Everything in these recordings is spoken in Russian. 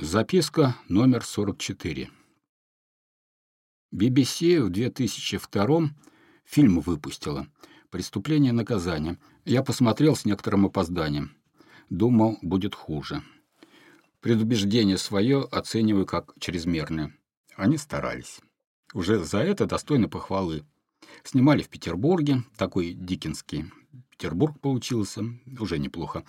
Записка номер 44. BBC в 2002 фильм выпустила «Преступление и наказание». Я посмотрел с некоторым опозданием. Думал, будет хуже. Предубеждение свое оцениваю как чрезмерное. Они старались. Уже за это достойно похвалы. Снимали в Петербурге, такой дикинский. Петербург получился, уже неплохо.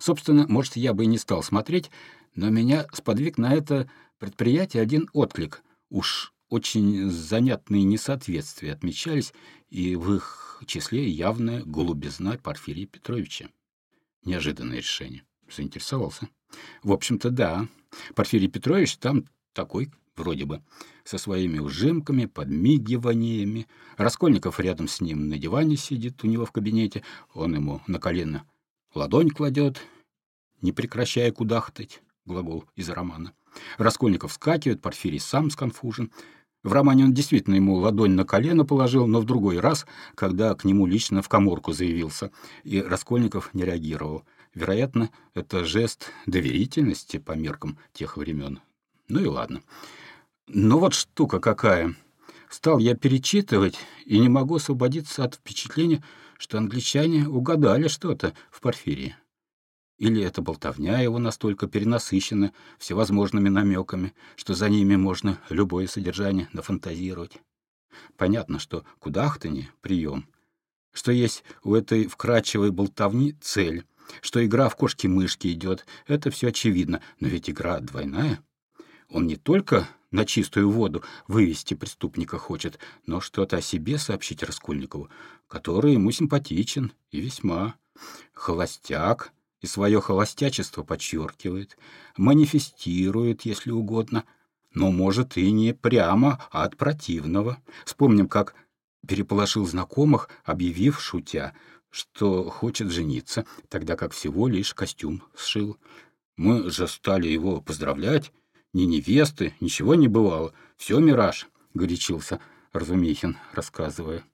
Собственно, может, я бы и не стал смотреть, но меня сподвиг на это предприятие один отклик. Уж очень занятные несоответствия отмечались, и в их числе явная голубизна Порфирия Петровича. Неожиданное решение. Заинтересовался. В общем-то, да. Порфирий Петрович там такой, вроде бы, со своими ужимками, подмигиваниями. Раскольников рядом с ним на диване сидит у него в кабинете. Он ему на колено ладонь кладет, не прекращая кудахтать глагол из романа. Раскольников скакивает, Порфирий сам сконфужен. В романе он действительно ему ладонь на колено положил, но в другой раз, когда к нему лично в коморку заявился, и Раскольников не реагировал. Вероятно, это жест доверительности по меркам тех времен. Ну и ладно. Но вот штука какая. Стал я перечитывать и не могу освободиться от впечатления, что англичане угадали что-то в Порфирии. Или эта болтовня его настолько перенасыщена всевозможными намеками, что за ними можно любое содержание нафантазировать. Понятно, что кудахтанье — прием, что есть у этой вкрадчивой болтовни цель, что игра в кошки-мышки идет, это все очевидно, но ведь игра двойная. Он не только на чистую воду вывести преступника хочет, но что-то о себе сообщить Раскольникову, который ему симпатичен и весьма. Холостяк — и свое холостячество подчеркивает, манифестирует, если угодно, но, может, и не прямо, а от противного. Вспомним, как переполошил знакомых, объявив, шутя, что хочет жениться, тогда как всего лишь костюм сшил. Мы же стали его поздравлять. Ни невесты, ничего не бывало. Все мираж, — горячился Разумихин, рассказывая.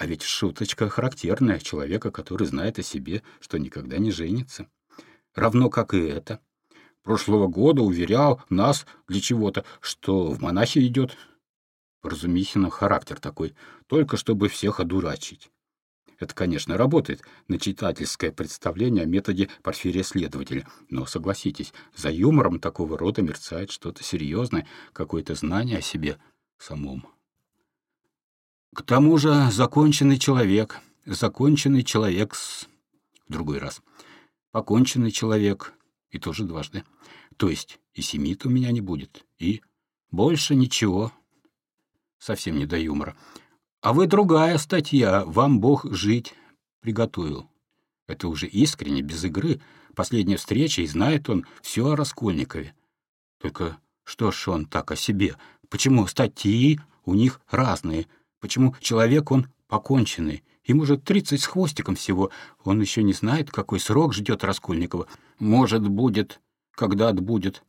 А ведь шуточка характерная человека, который знает о себе, что никогда не женится. Равно как и это. Прошлого года уверял нас для чего-то, что в монахи идет. Разумихина характер такой, только чтобы всех одурачить. Это, конечно, работает на читательское представление о методе Порфирия-следователя, но, согласитесь, за юмором такого рода мерцает что-то серьезное, какое-то знание о себе самом. К тому же законченный человек, законченный человек с... В другой раз. Поконченный человек, и тоже дважды. То есть и семит у меня не будет, и больше ничего. Совсем не до юмора. А вы другая статья, вам Бог жить приготовил. Это уже искренне, без игры. Последняя встреча, и знает он все о Раскольникове. Только что ж он так о себе? Почему статьи у них разные — Почему человек он поконченный? Ему же тридцать с хвостиком всего. Он еще не знает, какой срок ждет Раскольникова. Может, будет, когда отбудет.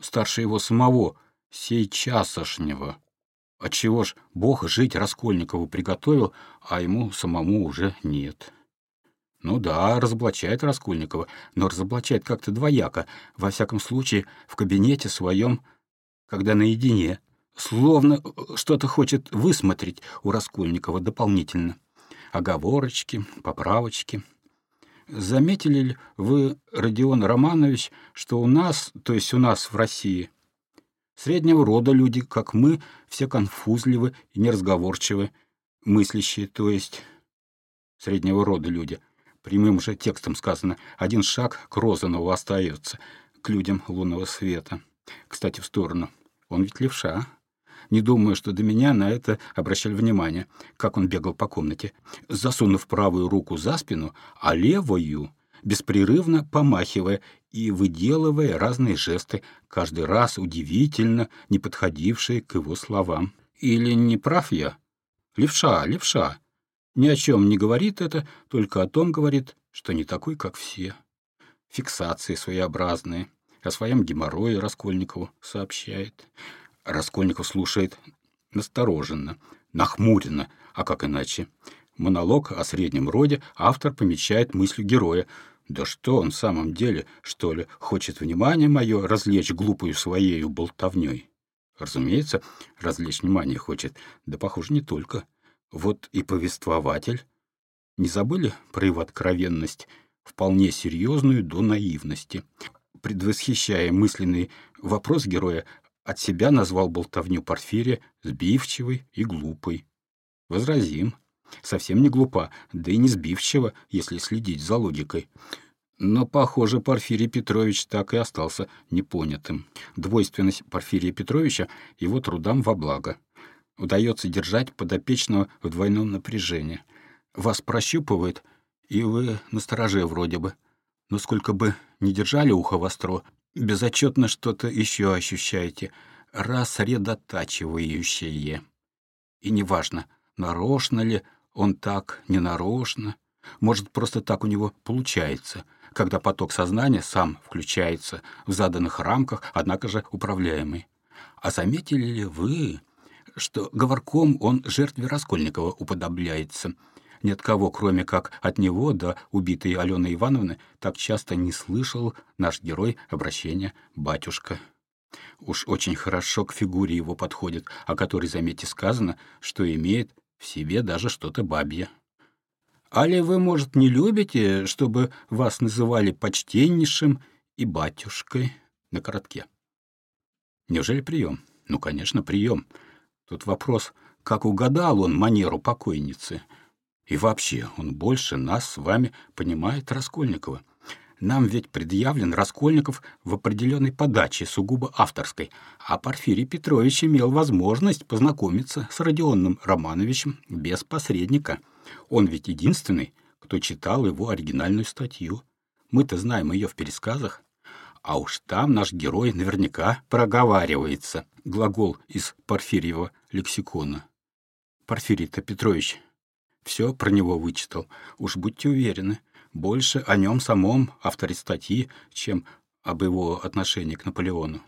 Старше его самого, сейчасошнего. Отчего ж Бог жить Раскольникову приготовил, а ему самому уже нет. Ну да, разоблачает Раскольникова, но разоблачает как-то двояко, во всяком случае, в кабинете своем, когда наедине словно э, что-то хочет высмотреть у Раскольникова дополнительно. Оговорочки, поправочки. Заметили ли вы, Родион Романович, что у нас, то есть у нас в России, среднего рода люди, как мы, все конфузливы и неразговорчивы, мыслящие, то есть среднего рода люди. Прямым же текстом сказано «один шаг к Розанову остается, к людям лунного света». Кстати, в сторону. Он ведь левша, не думаю, что до меня на это обращали внимание, как он бегал по комнате, засунув правую руку за спину, а левую беспрерывно помахивая и выделывая разные жесты, каждый раз удивительно не подходившие к его словам. Или не прав я? Левша, левша. Ни о чем не говорит это, только о том говорит, что не такой, как все. Фиксации своеобразные. О своем геморрое Раскольникову сообщает. Раскольников слушает настороженно, нахмуренно, а как иначе? Монолог о среднем роде автор помечает мыслью героя. Да что он в самом деле, что ли, хочет внимание мое развлечь глупую своею болтовней? Разумеется, развлечь внимание хочет, да, похоже, не только. Вот и повествователь. Не забыли про его откровенность, вполне серьезную до наивности? Предвосхищая мысленный вопрос героя, от себя назвал болтовню Порфирия сбивчивой и глупой. Возразим. Совсем не глупа, да и не сбивчива, если следить за логикой. Но, похоже, Порфирий Петрович так и остался непонятым. Двойственность Порфирия Петровича его трудам во благо. Удается держать подопечного в двойном напряжении. Вас прощупывает, и вы настороже вроде бы. Но сколько бы не держали ухо востро, безотчетно что-то еще ощущаете, рассредотачивающее. И неважно, нарочно ли он так, ненарочно, может, просто так у него получается, когда поток сознания сам включается в заданных рамках, однако же управляемый. А заметили ли вы, что говорком он жертве Раскольникова уподобляется — ни от кого, кроме как от него до убитой Алены Ивановны, так часто не слышал наш герой обращения «батюшка». Уж очень хорошо к фигуре его подходит, о которой, заметьте, сказано, что имеет в себе даже что-то бабье. Али вы, может, не любите, чтобы вас называли почтеннейшим и батюшкой на коротке? Неужели прием? Ну, конечно, прием. Тут вопрос, как угадал он манеру покойницы — и вообще, он больше нас с вами понимает Раскольникова. Нам ведь предъявлен Раскольников в определенной подаче, сугубо авторской, а Порфирий Петрович имел возможность познакомиться с Родионом Романовичем без посредника. Он ведь единственный, кто читал его оригинальную статью. Мы-то знаем ее в пересказах. А уж там наш герой наверняка проговаривается. Глагол из Порфирьева лексикона. Порфирий-то Петрович все про него вычитал. Уж будьте уверены, больше о нем самом, авторе статьи, чем об его отношении к Наполеону.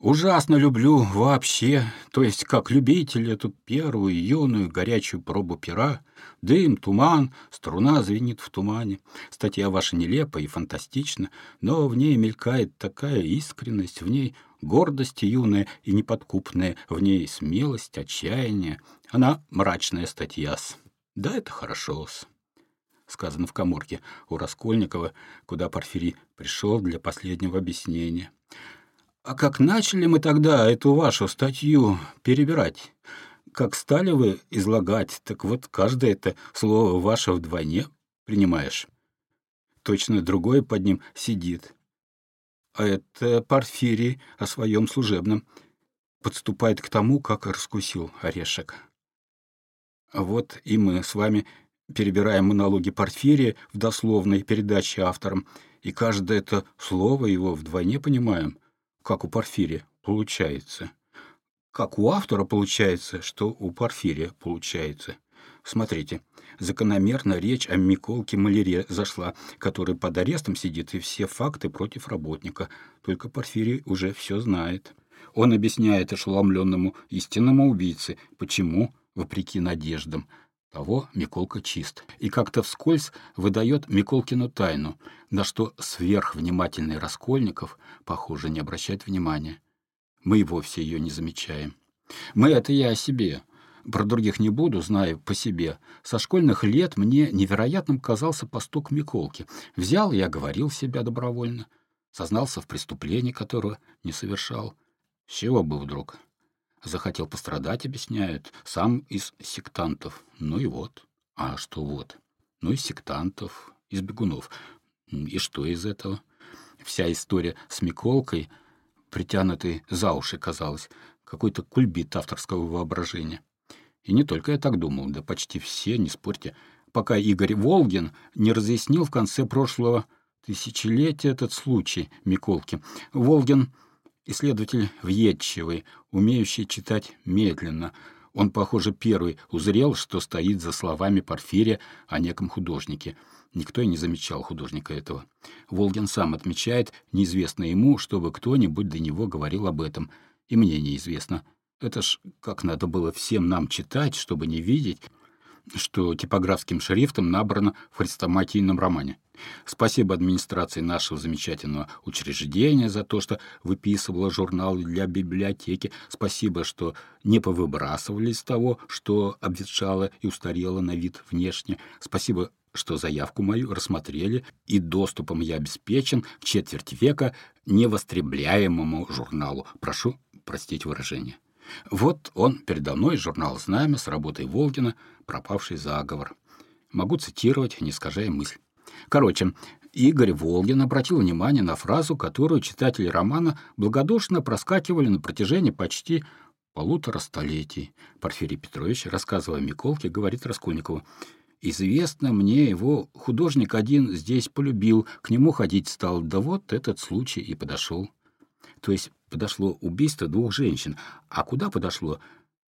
Ужасно люблю вообще, то есть как любитель эту первую юную горячую пробу пера. Дым, туман, струна звенит в тумане. Статья ваша нелепа и фантастична, но в ней мелькает такая искренность, в ней гордость юная и неподкупная, в ней смелость, отчаяние. Она мрачная статья-с. Да, это хорошо-с. Сказано в коморке у Раскольникова, куда Порфирий пришел для последнего объяснения. А как начали мы тогда эту вашу статью перебирать? Как стали вы излагать, так вот каждое это слово ваше вдвойне принимаешь. Точно другое под ним сидит. А это Порфирий о своем служебном подступает к тому, как раскусил орешек. Вот и мы с вами перебираем монологи Порфирия в дословной передаче автором, и каждое это слово его вдвойне понимаем — как у Порфирия, получается. Как у автора получается, что у Порфирия получается. Смотрите, закономерно речь о Миколке Маляре зашла, который под арестом сидит, и все факты против работника. Только Порфирий уже все знает. Он объясняет ошеломленному истинному убийце, почему, вопреки надеждам, того Миколка чист. И как-то вскользь выдает Миколкину тайну, на что сверхвнимательный Раскольников, похоже, не обращает внимания. Мы и вовсе ее не замечаем. Мы — это я о себе. Про других не буду, знаю по себе. Со школьных лет мне невероятным казался постук Миколки. Взял и оговорил себя добровольно. Сознался в преступлении, которого не совершал. С чего бы вдруг? Захотел пострадать, объясняют, сам из сектантов. Ну и вот. А что вот? Ну, из сектантов, из бегунов. И что из этого? Вся история с Миколкой, притянутой за уши, казалось, какой-то кульбит авторского воображения. И не только я так думал, да почти все, не спорьте, пока Игорь Волгин не разъяснил в конце прошлого тысячелетия этот случай Миколки. Волгин Исследователь въедчивый, умеющий читать медленно. Он, похоже, первый узрел, что стоит за словами Порфирия о неком художнике. Никто и не замечал художника этого. Волгин сам отмечает, неизвестно ему, чтобы кто-нибудь до него говорил об этом. И мне неизвестно. Это ж как надо было всем нам читать, чтобы не видеть. что типографским шрифтом набрано в хрестоматийном романе. Спасибо администрации нашего замечательного учреждения за то, что выписывала журналы для библиотеки. Спасибо, что не повыбрасывали из того, что обветшало и устарело на вид внешне. Спасибо, что заявку мою рассмотрели, и доступом я обеспечен к четверть века невостребляемому журналу. Прошу простить выражение. Вот он передо мной, журнал «Знамя» с работой Волгина «Пропавший заговор». Могу цитировать, не искажая мысль. Короче, Игорь Волгин обратил внимание на фразу, которую читатели романа благодушно проскакивали на протяжении почти полутора столетий. Порфирий Петрович, рассказывая Миколке, говорит Раскольникову, «Известно мне, его художник один здесь полюбил, к нему ходить стал, да вот этот случай и подошел». То есть подошло убийство двух женщин. А куда подошло?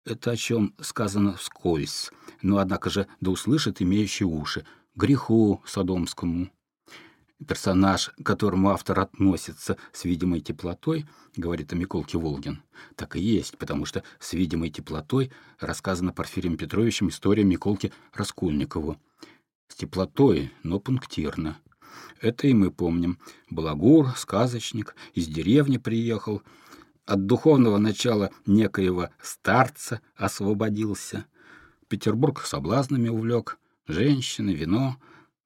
Это о чем сказано вскользь. Но, однако же, да услышат имеющие уши. Греху Содомскому. Персонаж, к которому автор относится с видимой теплотой, говорит о Миколке Волгин, так и есть, потому что с видимой теплотой рассказана Порфирием Петровичем история Миколки Раскольникову. С теплотой, но пунктирно. Это и мы помним. Балагур, сказочник, из деревни приехал, от духовного начала некоего старца освободился, Петербург соблазнами увлек, женщины, вино,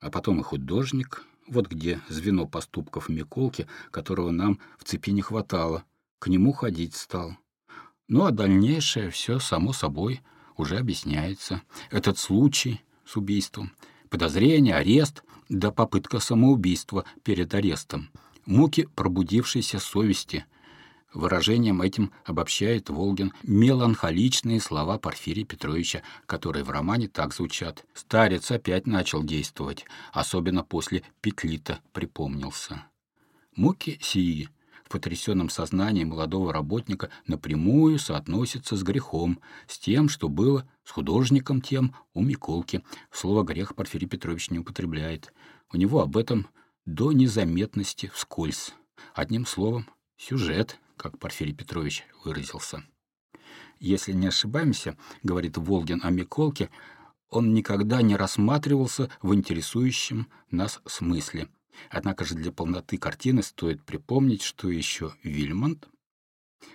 а потом и художник. Вот где звено поступков Миколки, которого нам в цепи не хватало. К нему ходить стал. Ну, а дальнейшее все само собой уже объясняется. Этот случай с убийством, подозрение, арест, да попытка самоубийства перед арестом, муки пробудившейся совести. Выражением этим обобщает Волгин меланхоличные слова Порфирия Петровича, которые в романе так звучат. Старец опять начал действовать, особенно после Петлита припомнился. Муки сии в потрясенном сознании молодого работника напрямую соотносятся с грехом, с тем, что было с художником тем у Миколки. Слово «грех» Порфирий Петрович не употребляет. У него об этом до незаметности вскользь. Одним словом, сюжет, как Порфирий Петрович выразился. Если не ошибаемся, говорит Волгин о Миколке, он никогда не рассматривался в интересующем нас смысле. Однако же для полноты картины стоит припомнить, что еще Вильмонт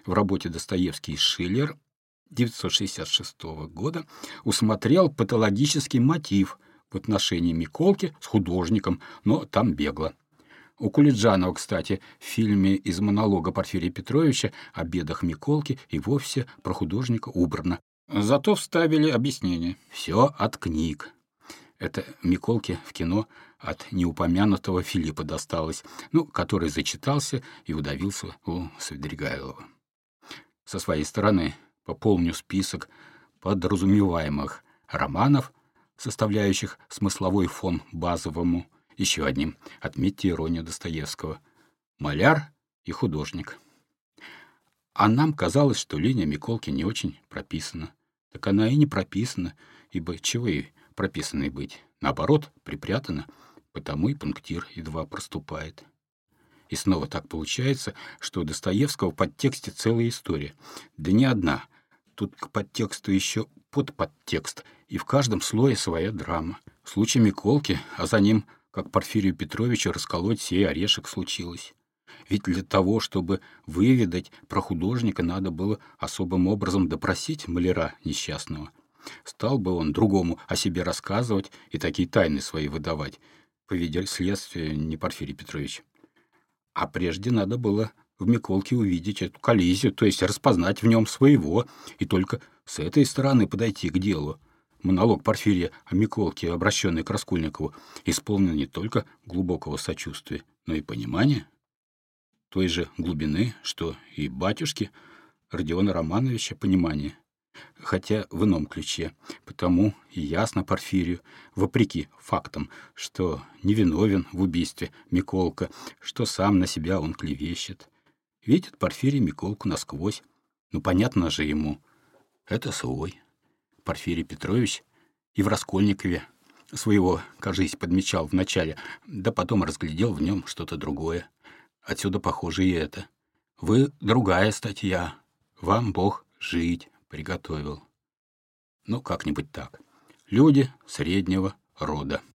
в работе Достоевский и Шиллер 1966 года усмотрел патологический мотив в отношении Миколки с художником, но там бегло. У Кулиджанова, кстати, в фильме из монолога Порфирия Петровича о бедах Миколки и вовсе про художника убрано. Зато вставили объяснение. Все от книг. Это Миколке в кино от неупомянутого Филиппа досталось, ну, который зачитался и удавился у Свидригайлова. Со своей стороны пополню список подразумеваемых романов, составляющих смысловой фон базовому еще одним. Отметьте иронию Достоевского. Маляр и художник. А нам казалось, что линия Миколки не очень прописана. Так она и не прописана, ибо чего и прописанной быть. Наоборот, припрятана, потому и пунктир едва проступает. И снова так получается, что у Достоевского в подтексте целая история. Да не одна. Тут к подтексту еще подподтекст, и в каждом слое своя драма. В случае Миколки, а за ним как Порфирию Петровичу расколоть сей орешек случилось. Ведь для того, чтобы выведать про художника, надо было особым образом допросить маляра несчастного. Стал бы он другому о себе рассказывать и такие тайны свои выдавать, поведя следствие не Порфирий Петрович. А прежде надо было в Миколке увидеть эту коллизию, то есть распознать в нем своего, и только с этой стороны подойти к делу. Монолог Порфирия о Миколке, обращенный к Раскольникову, исполнен не только глубокого сочувствия, но и понимания той же глубины, что и батюшки Родиона Романовича понимания, хотя в ином ключе, потому и ясно Порфирию, вопреки фактам, что невиновен в убийстве Миколка, что сам на себя он клевещет. Видит Порфирий Миколку насквозь, ну понятно же ему, это свой. Порфирий Петрович и в Раскольникове своего, кажись, подмечал вначале, да потом разглядел в нем что-то другое. Отсюда похоже и это. Вы другая статья. Вам Бог жить приготовил. Ну, как-нибудь так. Люди среднего рода.